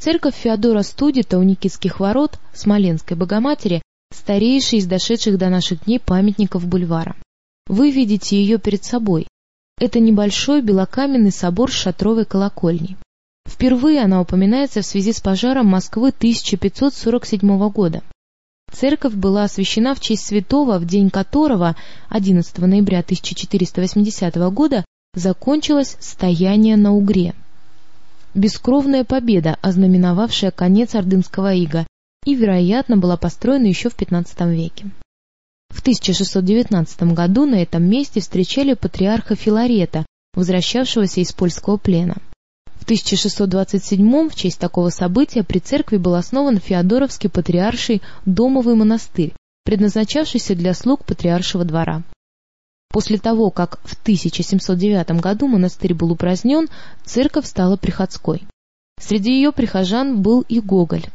Церковь Феодора Студита у Никитских ворот Смоленской Богоматери старейший из дошедших до наших дней памятников бульвара. Вы видите ее перед собой. Это небольшой белокаменный собор с шатровой колокольней. Впервые она упоминается в связи с пожаром Москвы 1547 года. Церковь была освящена в честь святого, в день которого, 11 ноября 1480 года, закончилось стояние на Угре. Бескровная победа, ознаменовавшая конец ордынского ига, и, вероятно, была построена еще в XV веке. В 1619 году на этом месте встречали патриарха Филарета, возвращавшегося из польского плена. В 1627 в честь такого события при церкви был основан Феодоровский патриарший Домовый монастырь, предназначавшийся для слуг патриаршего двора. После того, как в 1709 году монастырь был упразднен, церковь стала приходской. Среди ее прихожан был и Гоголь,